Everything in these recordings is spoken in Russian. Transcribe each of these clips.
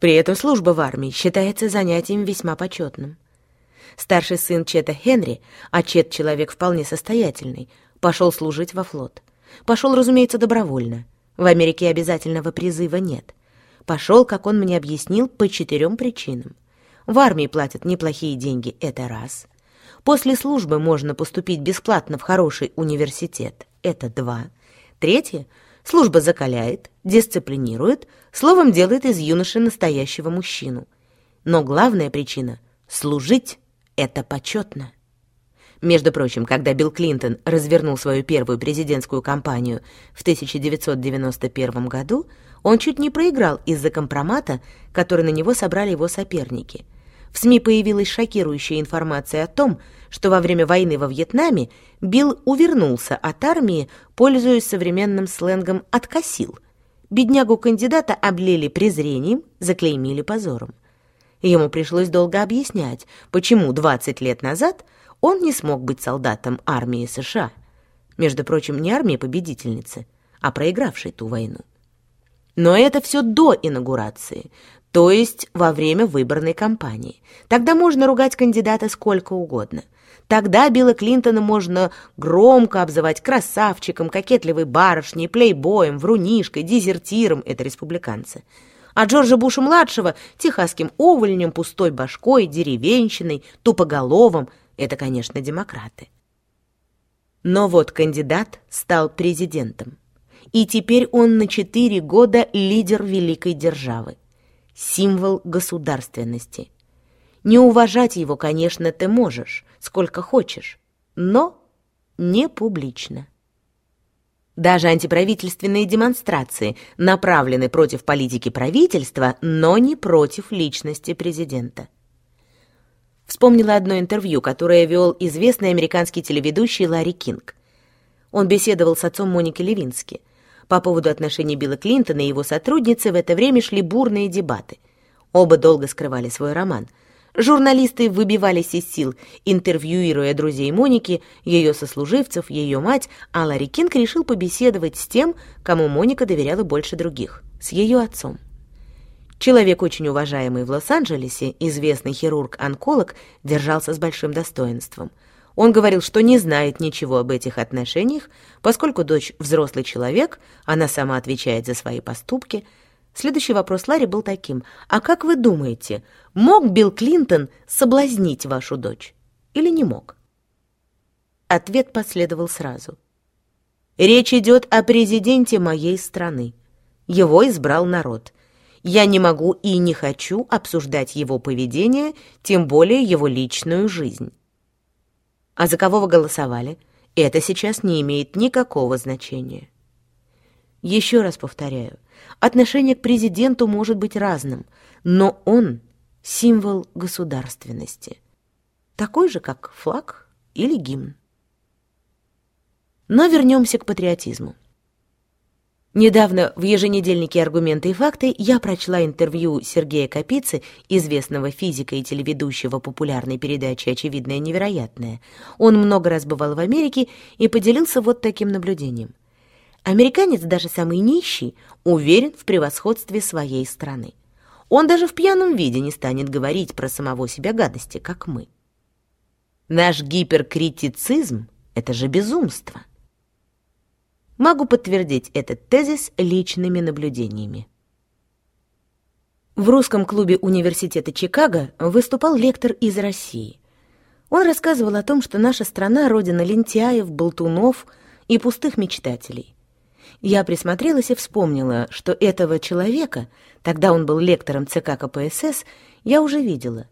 При этом служба в армии считается занятием весьма почетным. Старший сын Чета Хенри, а Чет человек вполне состоятельный, пошел служить во флот. Пошел, разумеется, добровольно. В Америке обязательного призыва нет. Пошел, как он мне объяснил, по четырем причинам. В армии платят неплохие деньги, это раз. После службы можно поступить бесплатно в хороший университет, это два. Третье — служба закаляет, дисциплинирует, словом, делает из юноши настоящего мужчину. Но главная причина — служить — это почетно. Между прочим, когда Билл Клинтон развернул свою первую президентскую кампанию в 1991 году, он чуть не проиграл из-за компромата, который на него собрали его соперники. В СМИ появилась шокирующая информация о том, что во время войны во Вьетнаме Билл увернулся от армии, пользуясь современным сленгом «откосил». Беднягу-кандидата облили презрением, заклеймили позором. Ему пришлось долго объяснять, почему 20 лет назад он не смог быть солдатом армии США. Между прочим, не армии победительницы, а проигравшей ту войну. Но это все до инаугурации, то есть во время выборной кампании. Тогда можно ругать кандидата сколько угодно. Тогда Билла Клинтона можно громко обзывать красавчиком, кокетливой барышней, плейбоем, врунишкой, дезертиром — это республиканцы. А Джорджа Буша-младшего — техасским увольнем, пустой башкой, деревенщиной, тупоголовым — это, конечно, демократы. Но вот кандидат стал президентом. И теперь он на четыре года лидер великой державы. Символ государственности. Не уважать его, конечно, ты можешь, сколько хочешь, но не публично. Даже антиправительственные демонстрации направлены против политики правительства, но не против личности президента. Вспомнила одно интервью, которое вел известный американский телеведущий Ларри Кинг. Он беседовал с отцом Моники Левински. По поводу отношений Билла Клинтона и его сотрудницы в это время шли бурные дебаты. Оба долго скрывали свой роман. Журналисты выбивались из сил, интервьюируя друзей Моники, ее сослуживцев, ее мать, а Ларри Кинг решил побеседовать с тем, кому Моника доверяла больше других, с ее отцом. Человек, очень уважаемый в Лос-Анджелесе, известный хирург-онколог, держался с большим достоинством. Он говорил, что не знает ничего об этих отношениях, поскольку дочь взрослый человек, она сама отвечает за свои поступки. Следующий вопрос Ларри был таким. «А как вы думаете, мог Билл Клинтон соблазнить вашу дочь? Или не мог?» Ответ последовал сразу. «Речь идет о президенте моей страны. Его избрал народ. Я не могу и не хочу обсуждать его поведение, тем более его личную жизнь. А за кого вы голосовали? Это сейчас не имеет никакого значения. Еще раз повторяю, отношение к президенту может быть разным, но он — символ государственности, такой же, как флаг или гимн. Но вернемся к патриотизму. Недавно в еженедельнике «Аргументы и факты» я прочла интервью Сергея Капицы, известного физика и телеведущего популярной передачи «Очевидное невероятное». Он много раз бывал в Америке и поделился вот таким наблюдением. Американец, даже самый нищий, уверен в превосходстве своей страны. Он даже в пьяном виде не станет говорить про самого себя гадости, как мы. Наш гиперкритицизм — это же безумство. Могу подтвердить этот тезис личными наблюдениями. В русском клубе университета Чикаго выступал лектор из России. Он рассказывал о том, что наша страна — родина лентяев, болтунов и пустых мечтателей. Я присмотрелась и вспомнила, что этого человека, тогда он был лектором ЦК КПСС, я уже видела.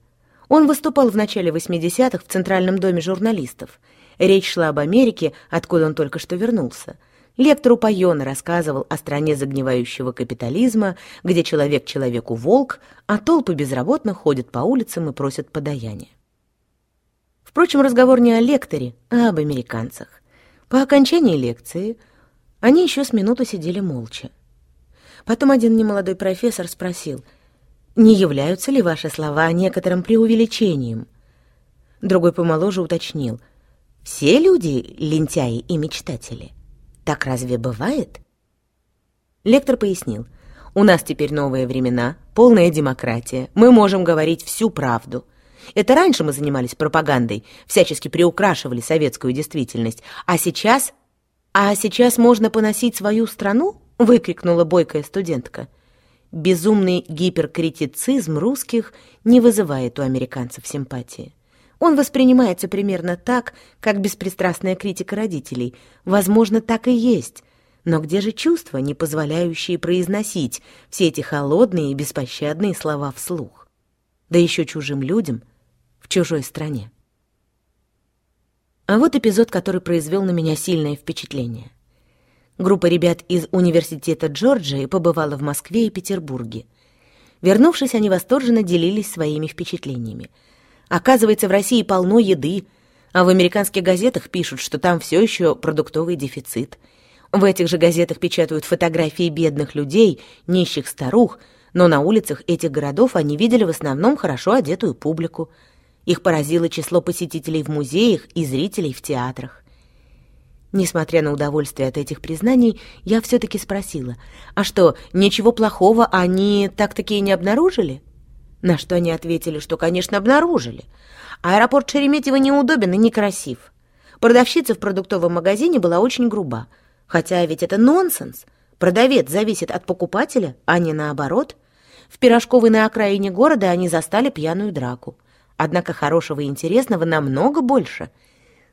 Он выступал в начале 80-х в Центральном доме журналистов. Речь шла об Америке, откуда он только что вернулся — Лектор упоенно рассказывал о стране загнивающего капитализма, где человек человеку волк, а толпы безработных ходят по улицам и просят подаяния. Впрочем, разговор не о лекторе, а об американцах. По окончании лекции они еще с минуту сидели молча. Потом один немолодой профессор спросил, не являются ли ваши слова некоторым преувеличением? Другой помоложе уточнил, все люди лентяи и мечтатели — так разве бывает? Лектор пояснил. У нас теперь новые времена, полная демократия. Мы можем говорить всю правду. Это раньше мы занимались пропагандой, всячески приукрашивали советскую действительность. А сейчас... А сейчас можно поносить свою страну? Выкрикнула бойкая студентка. Безумный гиперкритицизм русских не вызывает у американцев симпатии. Он воспринимается примерно так, как беспристрастная критика родителей. Возможно, так и есть. Но где же чувства, не позволяющие произносить все эти холодные и беспощадные слова вслух? Да еще чужим людям в чужой стране. А вот эпизод, который произвел на меня сильное впечатление. Группа ребят из университета Джорджии побывала в Москве и Петербурге. Вернувшись, они восторженно делились своими впечатлениями. Оказывается, в России полно еды, а в американских газетах пишут, что там все еще продуктовый дефицит – в этих же газетах печатают фотографии бедных людей, нищих старух, но на улицах этих городов они видели в основном хорошо одетую публику. Их поразило число посетителей в музеях и зрителей в театрах. Несмотря на удовольствие от этих признаний, я все-таки спросила, а что, ничего плохого они так-таки и не обнаружили? На что они ответили, что, конечно, обнаружили. Аэропорт Шереметьево неудобен и некрасив. Продавщица в продуктовом магазине была очень груба — Хотя ведь это нонсенс. Продавец зависит от покупателя, а не наоборот. В пирожковой на окраине города они застали пьяную драку. Однако хорошего и интересного намного больше.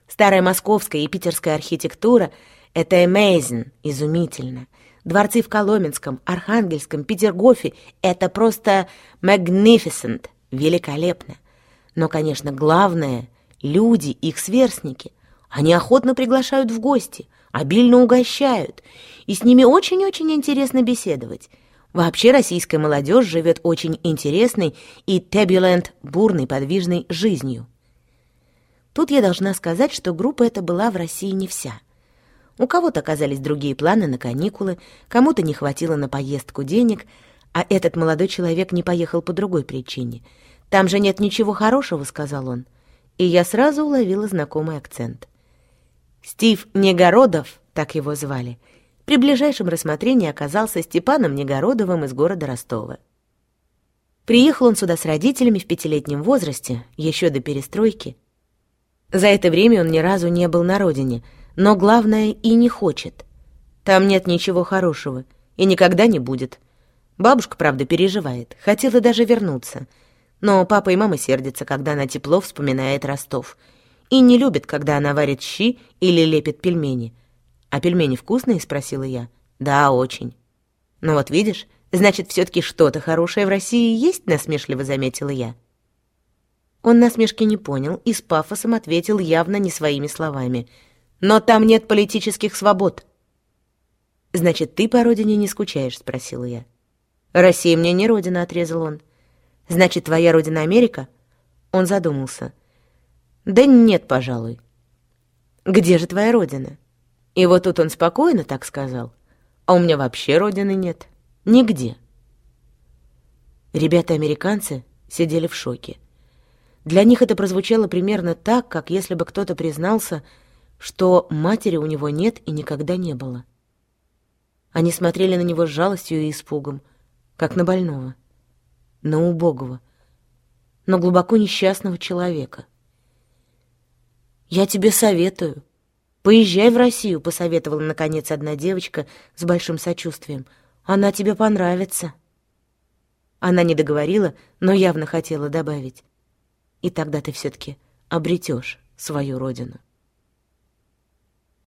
Старая московская и питерская архитектура — это amazing, изумительно. Дворцы в Коломенском, Архангельском, Петергофе — это просто magnificent, великолепно. Но, конечно, главное — люди, их сверстники. Они охотно приглашают в гости — обильно угощают, и с ними очень-очень интересно беседовать. Вообще российская молодежь живет очень интересной и тебюлент бурной подвижной жизнью. Тут я должна сказать, что группа эта была в России не вся. У кого-то оказались другие планы на каникулы, кому-то не хватило на поездку денег, а этот молодой человек не поехал по другой причине. «Там же нет ничего хорошего», — сказал он. И я сразу уловила знакомый акцент. Стив Негородов, так его звали, при ближайшем рассмотрении оказался Степаном Негородовым из города Ростова. Приехал он сюда с родителями в пятилетнем возрасте, еще до перестройки. За это время он ни разу не был на родине, но главное и не хочет. Там нет ничего хорошего и никогда не будет. Бабушка, правда, переживает, хотела даже вернуться. Но папа и мама сердятся, когда она тепло вспоминает Ростов — и не любит, когда она варит щи или лепит пельмени. «А пельмени вкусные?» — спросила я. «Да, очень». «Ну вот видишь, значит, все-таки что-то хорошее в России есть?» — насмешливо заметила я. Он насмешки не понял и с пафосом ответил явно не своими словами. «Но там нет политических свобод». «Значит, ты по родине не скучаешь?» — спросила я. «Россия мне не родина», — отрезал он. «Значит, твоя родина Америка?» Он задумался. Да нет, пожалуй. Где же твоя родина? И вот тут он спокойно так сказал. А у меня вообще родины нет. Нигде. Ребята-американцы сидели в шоке. Для них это прозвучало примерно так, как если бы кто-то признался, что матери у него нет и никогда не было. Они смотрели на него с жалостью и испугом, как на больного, на убогого, но глубоко несчастного человека — «Я тебе советую. Поезжай в Россию», — посоветовала, наконец, одна девочка с большим сочувствием. «Она тебе понравится». Она не договорила, но явно хотела добавить. «И тогда ты все-таки обретешь свою родину».